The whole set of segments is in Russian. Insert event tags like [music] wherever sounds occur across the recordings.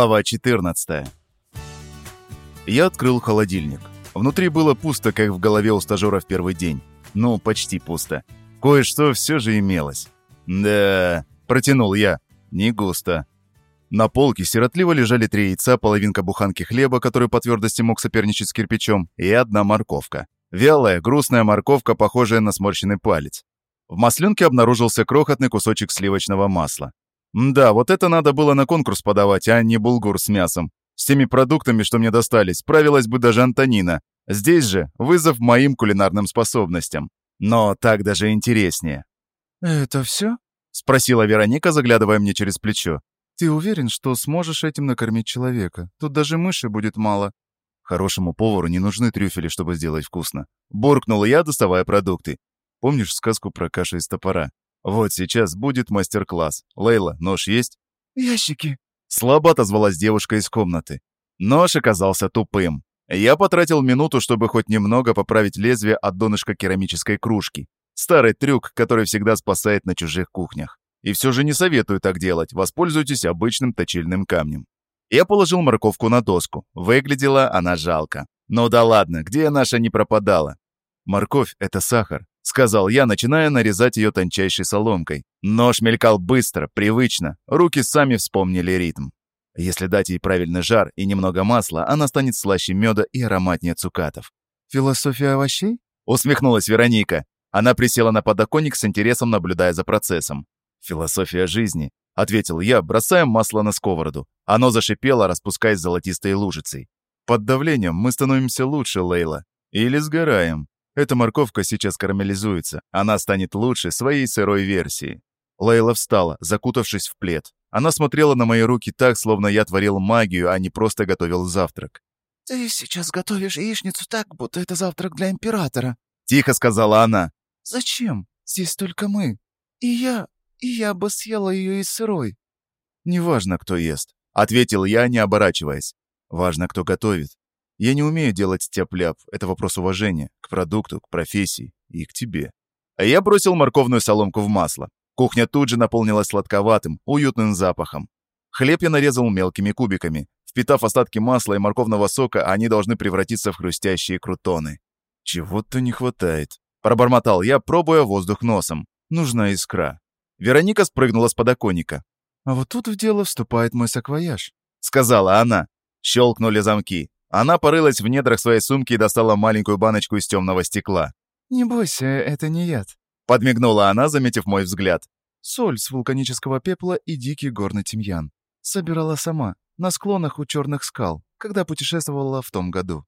Глава 14. Я открыл холодильник. Внутри было пусто, как в голове у стажера в первый день. Ну, почти пусто. Кое-что все же имелось. Да, протянул я. Не густо. На полке сиротливо лежали три яйца, половинка буханки хлеба, который по твердости мог соперничать с кирпичом, и одна морковка. Вялая, грустная морковка, похожая на сморщенный палец. В масленке обнаружился крохотный кусочек сливочного масла. Да, вот это надо было на конкурс подавать, а не булгур с мясом. С теми продуктами, что мне достались, справилась бы даже Антонина. Здесь же вызов моим кулинарным способностям. Но так даже интереснее. «Это все? спросила Вероника, заглядывая мне через плечо. «Ты уверен, что сможешь этим накормить человека? Тут даже мыши будет мало». Хорошему повару не нужны трюфели, чтобы сделать вкусно. Буркнула я, доставая продукты. Помнишь сказку про кашу из топора? Вот сейчас будет мастер-класс. Лейла, нож есть? «Ящики». Слабо отозвалась девушка из комнаты. Нож оказался тупым. Я потратил минуту, чтобы хоть немного поправить лезвие от донышка керамической кружки. Старый трюк, который всегда спасает на чужих кухнях. И все же не советую так делать, воспользуйтесь обычным точильным камнем. Я положил морковку на доску. Выглядела она жалко. Ну да ладно, где наша не пропадала? Морковь — это сахар, сказал я, начиная нарезать ее тончайшей соломкой. Нож мелькал быстро, привычно, руки сами вспомнили ритм. Если дать ей правильный жар и немного масла, она станет слаще меда и ароматнее цукатов. «Философия овощей?» — усмехнулась Вероника. Она присела на подоконник с интересом, наблюдая за процессом. «Философия жизни», — ответил я, бросая масло на сковороду. Оно зашипело, распускаясь золотистой лужицей. «Под давлением мы становимся лучше, Лейла. Или сгораем. Эта морковка сейчас карамелизуется. Она станет лучше своей сырой версии». Лейла встала, закутавшись в плед. Она смотрела на мои руки так, словно я творил магию, а не просто готовил завтрак. «Ты сейчас готовишь яичницу так, будто это завтрак для императора», — тихо сказала она. «Зачем? Здесь только мы. И я... и я бы съела ее и сырой». «Неважно, кто ест», — ответил я, не оборачиваясь. «Важно, кто готовит. Я не умею делать тяп-ляп. Это вопрос уважения. К продукту, к профессии и к тебе». А я бросил морковную соломку в масло. Кухня тут же наполнилась сладковатым, уютным запахом. Хлеб я нарезал мелкими кубиками. Впитав остатки масла и морковного сока, они должны превратиться в хрустящие крутоны. «Чего-то не хватает», — пробормотал я, пробуя воздух носом. «Нужна искра». Вероника спрыгнула с подоконника. «А вот тут в дело вступает мой саквояж», — сказала она. Щелкнули замки. Она порылась в недрах своей сумки и достала маленькую баночку из темного стекла. «Не бойся, это не яд», — подмигнула она, заметив мой взгляд. «Соль с вулканического пепла и дикий горный тимьян. Собирала сама, на склонах у черных скал, когда путешествовала в том году».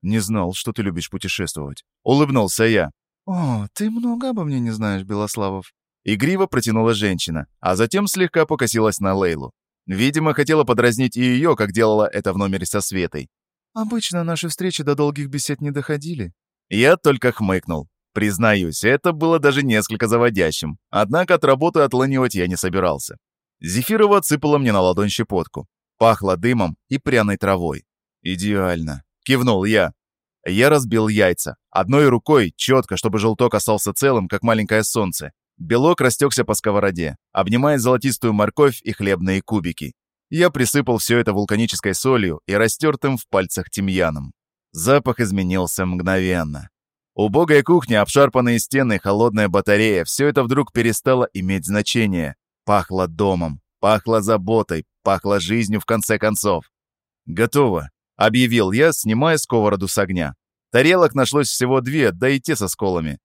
«Не знал, что ты любишь путешествовать». Улыбнулся я. «О, ты много обо мне не знаешь, Белославов». Игриво протянула женщина, а затем слегка покосилась на Лейлу. Видимо, хотела подразнить и ее, как делала это в номере со Светой. «Обычно наши встречи до долгих бесед не доходили». Я только хмыкнул. Признаюсь, это было даже несколько заводящим. Однако от работы отлынивать я не собирался. Зефирова отсыпала мне на ладонь щепотку. Пахло дымом и пряной травой. «Идеально», — кивнул я. Я разбил яйца. Одной рукой, четко, чтобы желток остался целым, как маленькое солнце. Белок растекся по сковороде, обнимая золотистую морковь и хлебные кубики. Я присыпал все это вулканической солью и растертым в пальцах тимьяном. Запах изменился мгновенно. Убогая кухня, обшарпанные стены, холодная батарея – все это вдруг перестало иметь значение. Пахло домом, пахло заботой, пахло жизнью в конце концов. «Готово», — объявил я, снимая сковороду с огня. Тарелок нашлось всего две, да и те со сколами.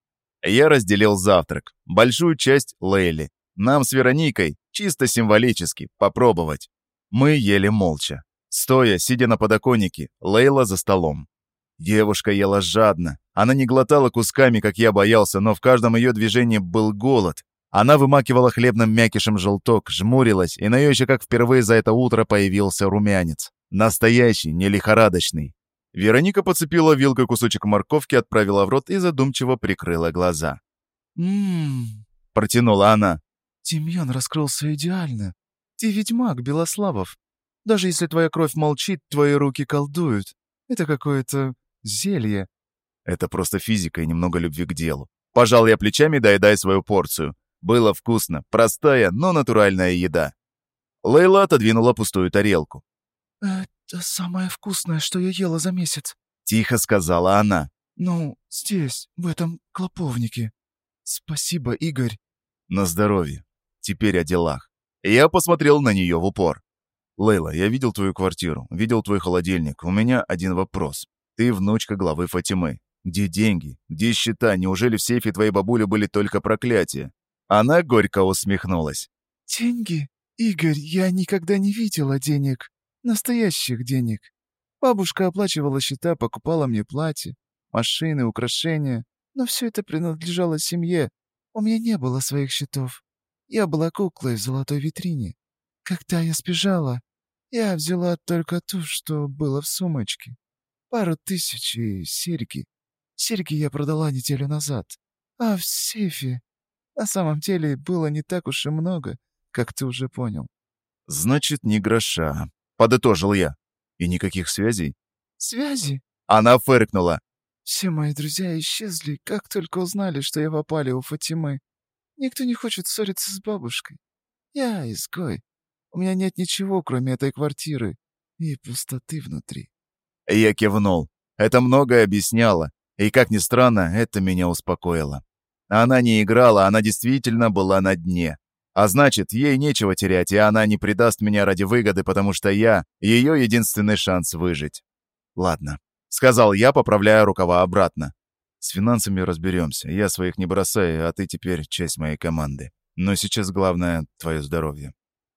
Я разделил завтрак. Большую часть Лейли. Нам с Вероникой, чисто символически, попробовать. Мы ели молча. Стоя, сидя на подоконнике, Лейла за столом. Девушка ела жадно. Она не глотала кусками, как я боялся, но в каждом ее движении был голод. Она вымакивала хлебным мякишем желток, жмурилась, и на ее щеках впервые за это утро появился румянец. Настоящий, не лихорадочный. Вероника подцепила вилкой кусочек морковки, отправила в рот и задумчиво прикрыла глаза. «Ммм...» — протянула она. «Тимьян раскрылся идеально. Ты ведьмак, Белославов. Даже если твоя кровь молчит, твои руки колдуют. Это какое-то зелье». «Это просто физика и немного любви к делу». Пожал я плечами, доедая свою порцию. Было вкусно, простая, но натуральная еда. Лейла отодвинула пустую тарелку. «Это самое вкусное, что я ела за месяц», — тихо сказала она. «Ну, здесь, в этом клоповнике. Спасибо, Игорь». «На здоровье. Теперь о делах». Я посмотрел на нее в упор. «Лейла, я видел твою квартиру, видел твой холодильник. У меня один вопрос. Ты внучка главы Фатимы. Где деньги? Где счета? Неужели в сейфе твоей бабули были только проклятия?» Она горько усмехнулась. «Деньги? Игорь, я никогда не видела денег. Настоящих денег. Бабушка оплачивала счета, покупала мне платье, машины, украшения. Но все это принадлежало семье. У меня не было своих счетов. Я была куклой в золотой витрине. Когда я сбежала, я взяла только то, что было в сумочке. Пару тысяч и серьги. Серьги я продала неделю назад. А в сейфе на самом деле было не так уж и много, как ты уже понял. «Значит, ни гроша», — подытожил я. «И никаких связей?» «Связи?» Она фыркнула. «Все мои друзья исчезли, как только узнали, что я попали у Фатимы. Никто не хочет ссориться с бабушкой. Я изгой. У меня нет ничего, кроме этой квартиры и пустоты внутри». Я кивнул. Это многое объясняло. И, как ни странно, это меня успокоило. Она не играла, она действительно была на дне. А значит, ей нечего терять, и она не предаст меня ради выгоды, потому что я — ее единственный шанс выжить. «Ладно», — сказал я, поправляя рукава обратно. «С финансами разберемся. Я своих не бросаю, а ты теперь часть моей команды. Но сейчас главное — твое здоровье».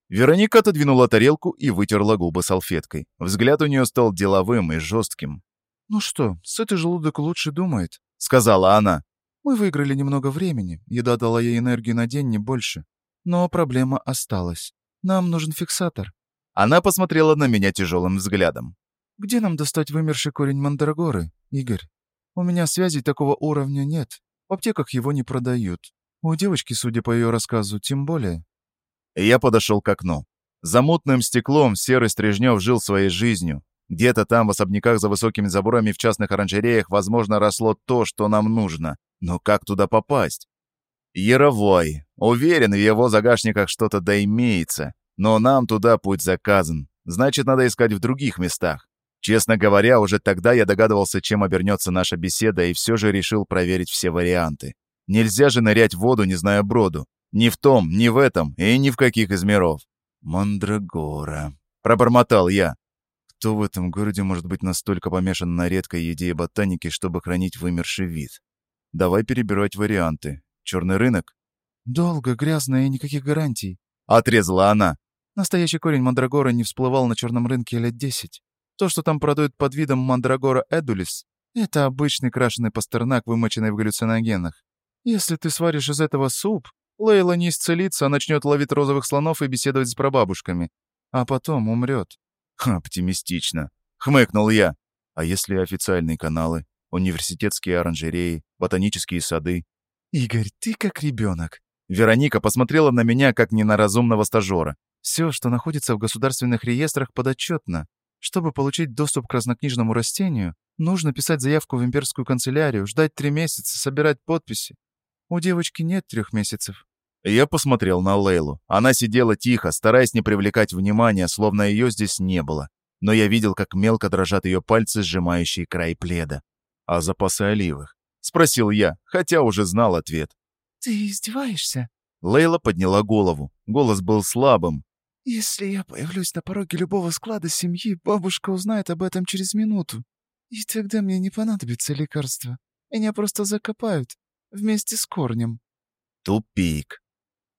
Вероника отодвинула тарелку и вытерла губы салфеткой. Взгляд у нее стал деловым и жестким. «Ну что, сытый желудок лучше думает», — сказала она. «Мы выиграли немного времени. Еда дала ей энергию на день, не больше. Но проблема осталась. Нам нужен фиксатор». Она посмотрела на меня тяжелым взглядом. «Где нам достать вымерший корень мандрагоры, Игорь? У меня связей такого уровня нет. В аптеках его не продают. У девочки, судя по ее рассказу, тем более». Я подошел к окну. За мутным стеклом серый Стрижнев жил своей жизнью. Где-то там, в особняках за высокими заборами в частных оранжереях, возможно, росло то, что нам нужно. Но как туда попасть? Яровой. Уверен, в его загашниках что-то да имеется. Но нам туда путь заказан. Значит, надо искать в других местах. Честно говоря, уже тогда я догадывался, чем обернется наша беседа, и все же решил проверить все варианты. Нельзя же нырять в воду, не зная броду. Ни в том, ни в этом, и ни в каких из миров. «Мандрагора», — пробормотал я. Кто в этом городе может быть настолько помешан на редкой еде и ботанике, чтобы хранить вымерший вид? Давай перебирать варианты. Черный рынок? Долго, грязно и никаких гарантий. Отрезала она. Настоящий корень мандрагора не всплывал на черном рынке лет десять. То, что там продают под видом мандрагора эдулис, это обычный крашеный пастернак, вымоченный в галлюциногенах. Если ты сваришь из этого суп, Лейла не исцелится, а начнет ловить розовых слонов и беседовать с прабабушками. А потом умрет. Оптимистично. Хмыкнул я. А если официальные каналы? Университетские оранжереи, ботанические сады? «Игорь, ты как ребенок. Вероника посмотрела на меня, как не на разумного стажера. Все, что находится в государственных реестрах, подотчетно. Чтобы получить доступ к разнокнижному растению, нужно писать заявку в имперскую канцелярию, ждать три месяца, собирать подписи. У девочки нет трех месяцев. Я посмотрел на Лейлу. Она сидела тихо, стараясь не привлекать внимания, словно ее здесь не было. Но я видел, как мелко дрожат ее пальцы, сжимающие край пледа. А запасы оливых? Спросил я, хотя уже знал ответ. «Ты издеваешься?» Лейла подняла голову. Голос был слабым. «Если я появлюсь на пороге любого склада семьи, бабушка узнает об этом через минуту. И тогда мне не понадобится лекарство. Меня просто закопают. Вместе с корнем». Тупик.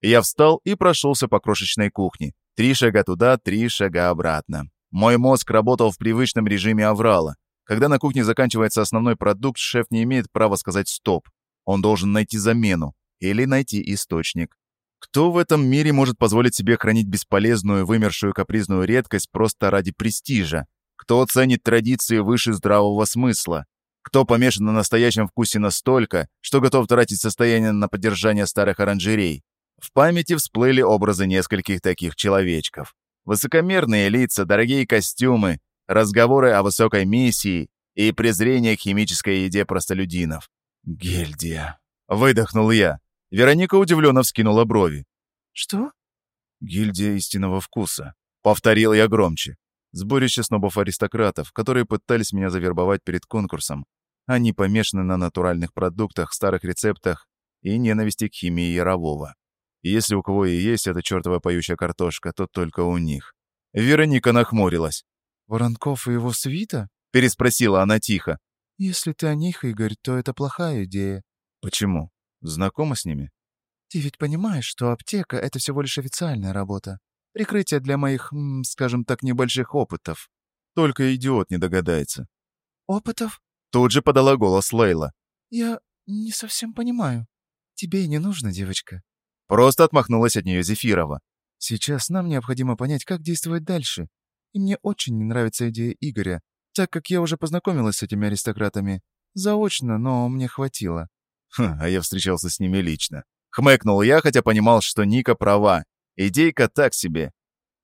Я встал и прошелся по крошечной кухне. Три шага туда, три шага обратно. Мой мозг работал в привычном режиме аврала. Когда на кухне заканчивается основной продукт, шеф не имеет права сказать «стоп». Он должен найти замену или найти источник. Кто в этом мире может позволить себе хранить бесполезную, вымершую капризную редкость просто ради престижа? Кто ценит традиции выше здравого смысла? Кто помешан на настоящем вкусе настолько, что готов тратить состояние на поддержание старых оранжерей? В памяти всплыли образы нескольких таких человечков. Высокомерные лица, дорогие костюмы, разговоры о высокой миссии и презрение к химической еде простолюдинов. «Гильдия!» — выдохнул я. Вероника удивленно вскинула брови. «Что?» «Гильдия истинного вкуса», — повторил я громче. Сборище снобов-аристократов, которые пытались меня завербовать перед конкурсом. Они помешаны на натуральных продуктах, старых рецептах и ненависти к химии Ярового. И если у кого и есть эта чертова поющая картошка, то только у них. Вероника нахмурилась. «Воронков и его свита?» — переспросила она тихо. «Если ты о них, Игорь, то это плохая идея». «Почему? Знакома с ними?» «Ты ведь понимаешь, что аптека — это всего лишь официальная работа. Прикрытие для моих, скажем так, небольших опытов». Только идиот не догадается. «Опытов?» Тут же подала голос Лейла. «Я не совсем понимаю. Тебе и не нужно, девочка». Просто отмахнулась от нее Зефирова. «Сейчас нам необходимо понять, как действовать дальше. И мне очень не нравится идея Игоря, так как я уже познакомилась с этими аристократами. Заочно, но мне хватило». Хм, а я встречался с ними лично. Хмыкнул я, хотя понимал, что Ника права. Идейка так себе.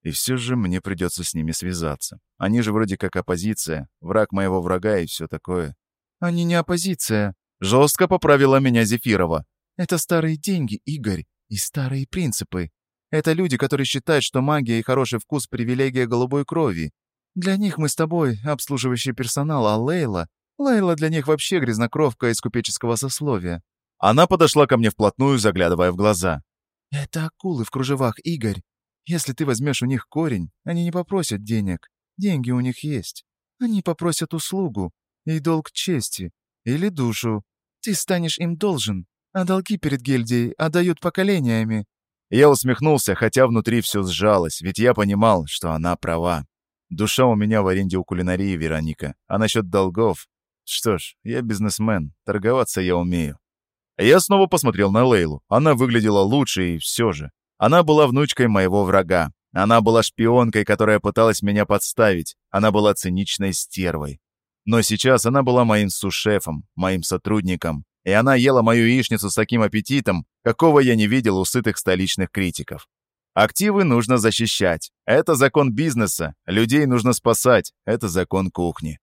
И все же мне придется с ними связаться. Они же вроде как оппозиция, враг моего врага и все такое. «Они не оппозиция», — жестко поправила меня Зефирова. «Это старые деньги, Игорь, и старые принципы. Это люди, которые считают, что магия и хороший вкус — привилегия голубой крови. Для них мы с тобой обслуживающий персонал, а Лейла... Лейла для них вообще грязнокровка из купеческого сословия. Она подошла ко мне вплотную, заглядывая в глаза. «Это акулы в кружевах, Игорь. Если ты возьмешь у них корень, они не попросят денег. Деньги у них есть. Они попросят услугу и долг чести или душу. Ты станешь им должен, а долги перед гильдией отдают поколениями. Я усмехнулся, хотя внутри все сжалось, ведь я понимал, что она права. Душа у меня в аренде у кулинарии, Вероника. А насчет долгов? Что ж, я бизнесмен, торговаться я умею. Я снова посмотрел на Лейлу. Она выглядела лучше, и все же. Она была внучкой моего врага. Она была шпионкой, которая пыталась меня подставить. Она была циничной стервой. Но сейчас она была моим сушефом, моим сотрудником, и она ела мою яичницу с таким аппетитом, какого я не видел у сытых столичных критиков. Активы нужно защищать. Это закон бизнеса. Людей нужно спасать. Это закон кухни.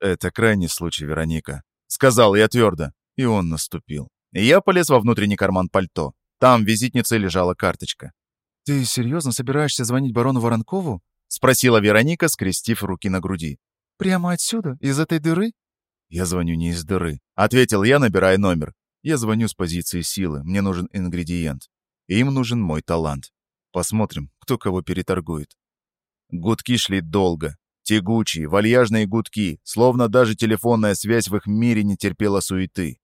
Это крайний случай, Вероника. Сказал я твердо. И он наступил. Я полез во внутренний карман пальто. Там в визитнице лежала карточка. «Ты серьезно собираешься звонить барону Воронкову?» — спросила Вероника, скрестив руки на груди. «Прямо отсюда? Из этой дыры?» «Я звоню не из дыры», — ответил я, набирая номер. «Я звоню с позиции силы. Мне нужен ингредиент. И им нужен мой талант. Посмотрим, кто кого переторгует». Гудки шли долго. Тягучие, вальяжные гудки, словно даже телефонная связь в их мире не терпела суеты.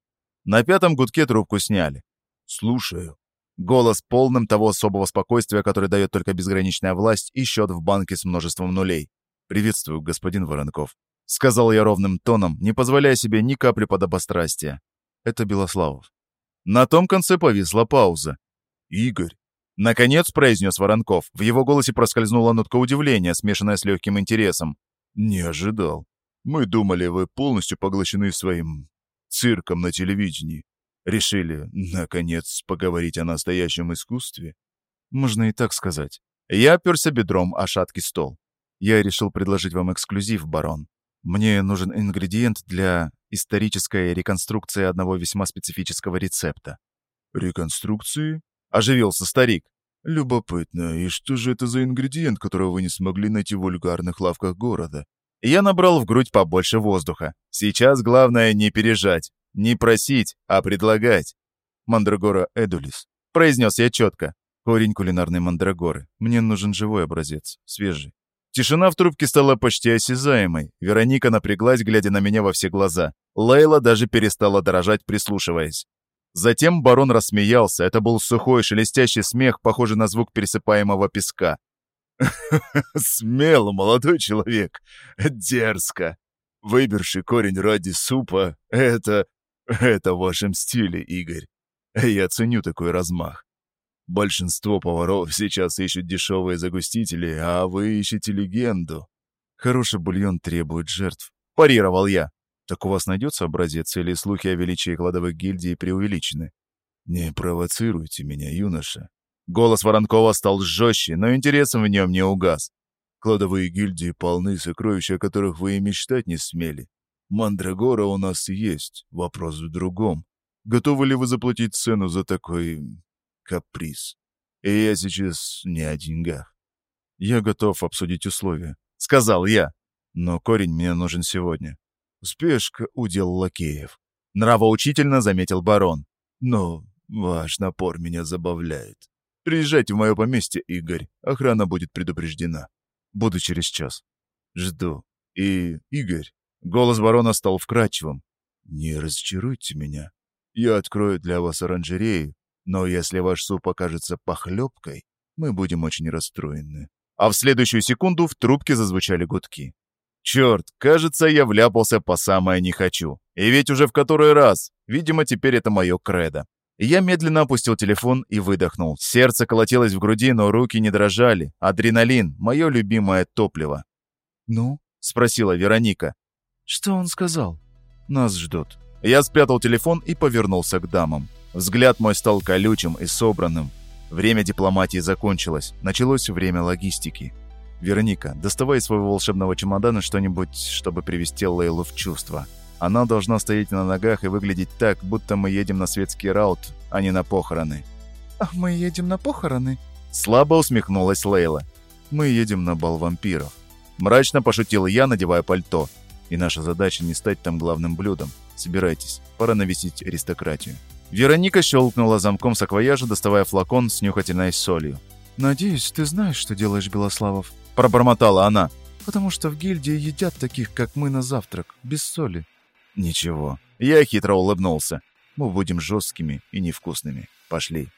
На пятом гудке трубку сняли. «Слушаю». Голос полным того особого спокойствия, которое дает только безграничная власть и счет в банке с множеством нулей. «Приветствую, господин Воронков. — сказал я ровным тоном, не позволяя себе ни капли подобострастия. Это Белославов. На том конце повисла пауза. «Игорь!» Наконец произнес Воронков. В его голосе проскользнула нотка удивления, смешанная с легким интересом. «Не ожидал. Мы думали, вы полностью поглощены своим цирком на телевидении. Решили, наконец, поговорить о настоящем искусстве?» Можно и так сказать. Я оперся бедром о шаткий стол. Я решил предложить вам эксклюзив, барон. Мне нужен ингредиент для исторической реконструкции одного весьма специфического рецепта. «Реконструкции?» — оживился старик. «Любопытно. И что же это за ингредиент, которого вы не смогли найти в вульгарных лавках города?» Я набрал в грудь побольше воздуха. Сейчас главное не пережать, не просить, а предлагать. «Мандрагора эдулис», — произнес я четко. «Корень кулинарной мандрагоры. Мне нужен живой образец, свежий. Тишина в трубке стала почти осязаемой. Вероника напряглась, глядя на меня во все глаза. Лейла даже перестала дрожать, прислушиваясь. Затем барон рассмеялся. Это был сухой, шелестящий смех, похожий на звук пересыпаемого песка. [laughs] «Смело, молодой человек. Дерзко. Выберший корень ради супа — это... это в вашем стиле, Игорь. Я ценю такой размах. Большинство поваров сейчас ищут дешевые загустители, а вы ищете легенду. Хороший бульон требует жертв. Парировал я. Так у вас найдется образец или слухи о величии кладовых гильдий преувеличены? Не провоцируйте меня, юноша. Голос Воронкова стал жестче, но интересом в нем не угас. Кладовые гильдии полны, сокровища о которых вы и мечтать не смели. Мандрагора у нас есть, вопрос в другом. Готовы ли вы заплатить цену за такой каприз. И я сейчас не о деньгах. Я готов обсудить условия, сказал я. «Но корень мне нужен сегодня. Спешка — удел лакеев», — нравоучительно заметил барон. «Но ваш напор меня забавляет. Приезжайте в мое поместье, Игорь. Охрана будет предупреждена. Буду через час. Жду. И, Игорь...» Голос барона стал вкрадчивым. «Не разочаруйте меня. Я открою для вас оранжерею, но если ваш суп окажется похлебкой, мы будем очень расстроены». А в следующую секунду в трубке зазвучали гудки. Черт, кажется, я вляпался по самое не хочу. И ведь уже в который раз. Видимо, теперь это мое кредо. Я медленно опустил телефон и выдохнул. Сердце колотилось в груди, но руки не дрожали. Адреналин — мое любимое топливо. «Ну?» — спросила Вероника. «Что он сказал?» «Нас ждут». Я спрятал телефон и повернулся к дамам. Взгляд мой стал колючим и собранным. Время дипломатии закончилось. Началось время логистики. «Вероника, доставай из своего волшебного чемодана что-нибудь, чтобы привести Лейлу в чувство. Она должна стоять на ногах и выглядеть так, будто мы едем на светский раут, а не на похороны». «А мы едем на похороны?» Слабо усмехнулась Лейла. «Мы едем на бал вампиров». Мрачно пошутил я, надевая пальто. И наша задача не стать там главным блюдом. Собирайтесь, пора навестить аристократию. Вероника щелкнула замком саквояжа, доставая флакон с нюхательной солью. «Надеюсь, ты знаешь, что делаешь, Белославов?» – пробормотала она. «Потому что в гильдии едят таких, как мы, на завтрак, без соли». «Ничего». Я хитро улыбнулся. «Мы будем жесткими и невкусными. Пошли».